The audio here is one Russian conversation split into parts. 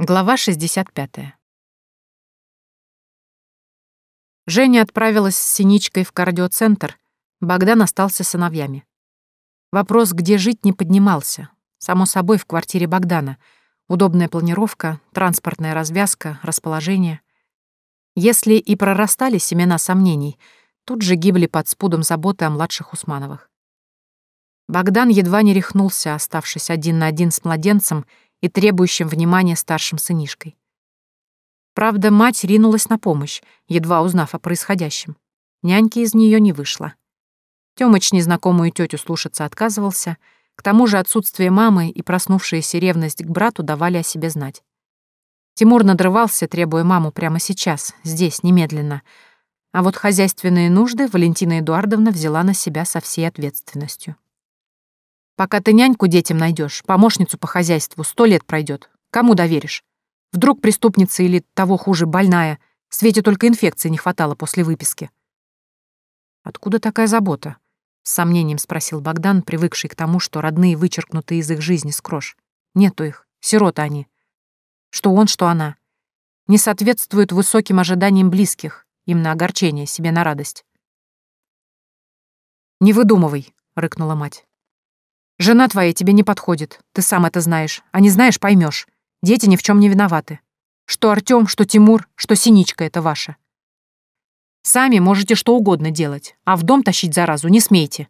Глава 65. Женя отправилась с Синичкой в кардиоцентр, Богдан остался сыновьями. Вопрос, где жить, не поднимался. Само собой, в квартире Богдана. Удобная планировка, транспортная развязка, расположение. Если и прорастали семена сомнений, тут же гибли под спудом заботы о младших Усмановых. Богдан едва не рехнулся, оставшись один на один с младенцем и требующим внимания старшим сынишкой. Правда, мать ринулась на помощь, едва узнав о происходящем. Няньки из нее не вышло. Тёмыч незнакомую тетю слушаться отказывался, к тому же отсутствие мамы и проснувшаяся ревность к брату давали о себе знать. Тимур надрывался, требуя маму прямо сейчас, здесь, немедленно. А вот хозяйственные нужды Валентина Эдуардовна взяла на себя со всей ответственностью. Пока ты няньку детям найдешь, помощницу по хозяйству, сто лет пройдет. Кому доверишь? Вдруг преступница или, того хуже, больная. Свете только инфекции не хватало после выписки. Откуда такая забота? С сомнением спросил Богдан, привыкший к тому, что родные вычеркнуты из их жизни с крош. Нету их, сироты они. Что он, что она. Не соответствуют высоким ожиданиям близких, им на огорчение, себе на радость. «Не выдумывай», — рыкнула мать. Жена твоя тебе не подходит, ты сам это знаешь. А не знаешь, поймешь. Дети ни в чем не виноваты. Что Артем, что Тимур, что Синичка — это ваша. Сами можете что угодно делать, а в дом тащить заразу не смейте.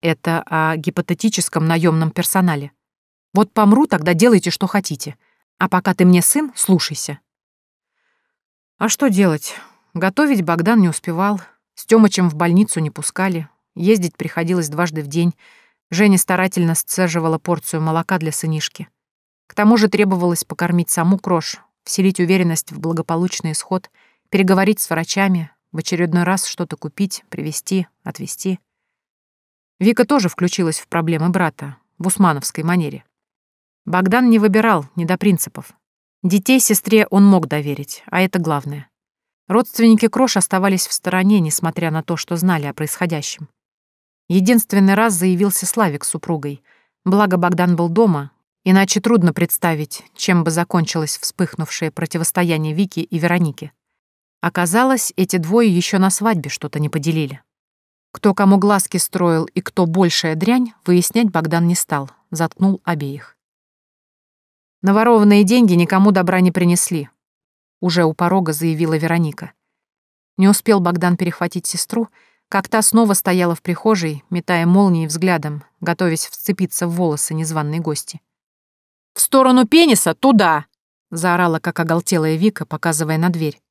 Это о гипотетическом наемном персонале. Вот помру, тогда делайте, что хотите. А пока ты мне сын, слушайся. А что делать? Готовить Богдан не успевал. С Тёмычем в больницу не пускали. Ездить приходилось дважды в день — Женя старательно сцеживала порцию молока для сынишки. К тому же требовалось покормить саму крош, вселить уверенность в благополучный исход, переговорить с врачами, в очередной раз что-то купить, привезти, отвезти. Вика тоже включилась в проблемы брата, в усмановской манере. Богдан не выбирал, не до принципов. Детей сестре он мог доверить, а это главное. Родственники Крош оставались в стороне, несмотря на то, что знали о происходящем. Единственный раз заявился Славик с супругой. Благо Богдан был дома, иначе трудно представить, чем бы закончилось вспыхнувшее противостояние Вики и Вероники. Оказалось, эти двое еще на свадьбе что-то не поделили. Кто кому глазки строил и кто большая дрянь, выяснять Богдан не стал, заткнул обеих. Наворованные деньги никому добра не принесли, уже у порога заявила Вероника. Не успел Богдан перехватить сестру, как та снова стояла в прихожей, метая молнии взглядом, готовясь вцепиться в волосы незваной гости. «В сторону пениса, туда!» — заорала, как оголтелая Вика, показывая на дверь.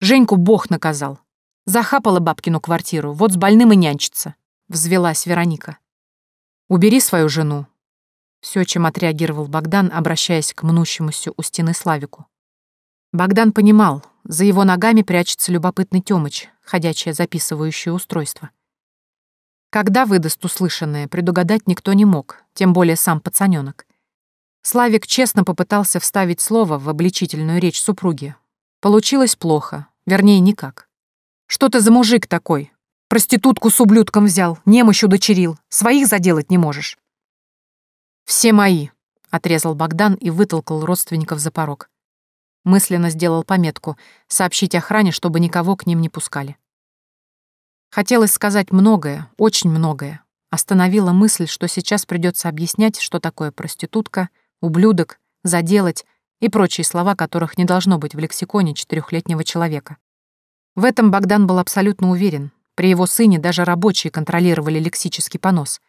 Женьку Бог наказал. Захапала бабкину квартиру, вот с больным и нянчится, — взвелась Вероника. «Убери свою жену», — все, чем отреагировал Богдан, обращаясь к мнущемуся у стены Славику. Богдан понимал, за его ногами прячется любопытный Тёмыч, ходячее записывающее устройство. Когда выдаст услышанное, предугадать никто не мог, тем более сам пацанёнок. Славик честно попытался вставить слово в обличительную речь супруги. Получилось плохо, вернее, никак. «Что ты за мужик такой? Проститутку с ублюдком взял, немощь удочерил, своих заделать не можешь». «Все мои», — отрезал Богдан и вытолкал родственников за порог. Мысленно сделал пометку — сообщить охране, чтобы никого к ним не пускали. Хотелось сказать многое, очень многое. Остановила мысль, что сейчас придется объяснять, что такое проститутка, ублюдок, заделать и прочие слова, которых не должно быть в лексиконе четырехлетнего человека. В этом Богдан был абсолютно уверен. При его сыне даже рабочие контролировали лексический понос.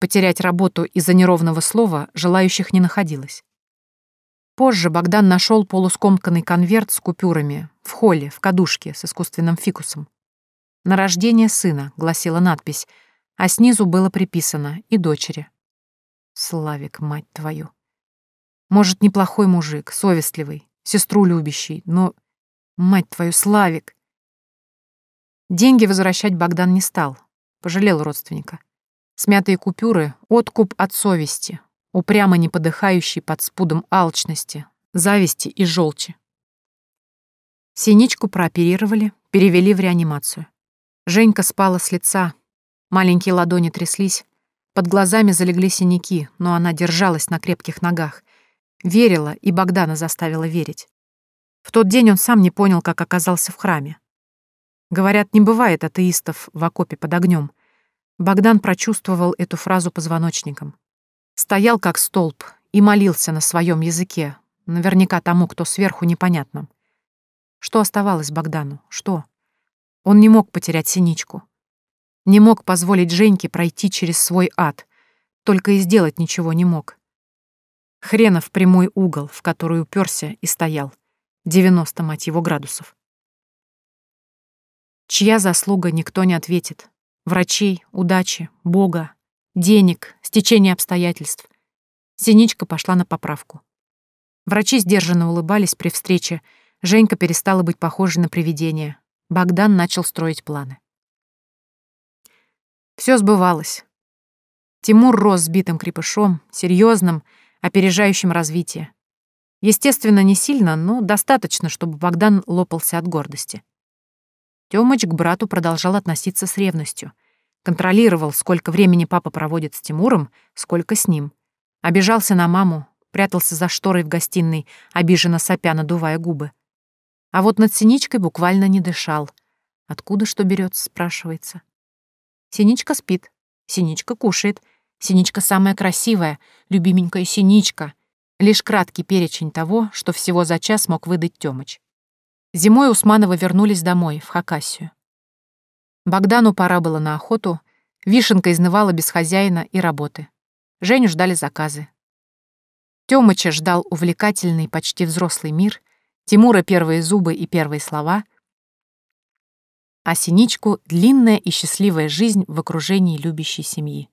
Потерять работу из-за неровного слова желающих не находилось. Позже Богдан нашел полускомканный конверт с купюрами в холле, в кадушке с искусственным фикусом. «На рождение сына», — гласила надпись, а снизу было приписано «и дочери». Славик, мать твою. Может, неплохой мужик, совестливый, сестру любящий, но... Мать твою, Славик! Деньги возвращать Богдан не стал, пожалел родственника. Смятые купюры — откуп от совести, упрямо не подыхающий под спудом алчности, зависти и желчи. Синичку прооперировали, перевели в реанимацию. Женька спала с лица, маленькие ладони тряслись, под глазами залегли синяки, но она держалась на крепких ногах. Верила, и Богдана заставила верить. В тот день он сам не понял, как оказался в храме. Говорят, не бывает атеистов в окопе под огнем. Богдан прочувствовал эту фразу позвоночником. Стоял как столб и молился на своем языке, наверняка тому, кто сверху непонятном. Что оставалось Богдану? Что? Он не мог потерять синичку. Не мог позволить Женьке пройти через свой ад, только и сделать ничего не мог. Хренов прямой угол, в который уперся и стоял. 90, мать его, градусов. Чья заслуга, никто не ответит. Врачей, удачи, Бога, денег, стечения обстоятельств. Синичка пошла на поправку. Врачи сдержанно улыбались при встрече. Женька перестала быть похожей на привидение. Богдан начал строить планы. Все сбывалось. Тимур рос сбитым крепышом, серьезным, опережающим развитие. Естественно, не сильно, но достаточно, чтобы Богдан лопался от гордости. Тёмыч к брату продолжал относиться с ревностью. Контролировал, сколько времени папа проводит с Тимуром, сколько с ним. Обижался на маму, прятался за шторой в гостиной, обиженно сопя, надувая губы. А вот над Синичкой буквально не дышал. Откуда что берется, спрашивается. Синичка спит, Синичка кушает — Синичка самая красивая, любименькая Синичка. Лишь краткий перечень того, что всего за час мог выдать Тёмыч. Зимой Усмановы вернулись домой, в Хакасию. Богдану пора было на охоту, Вишенка изнывала без хозяина и работы. Женю ждали заказы. Тёмыча ждал увлекательный, почти взрослый мир, Тимура первые зубы и первые слова, а Синичку — длинная и счастливая жизнь в окружении любящей семьи.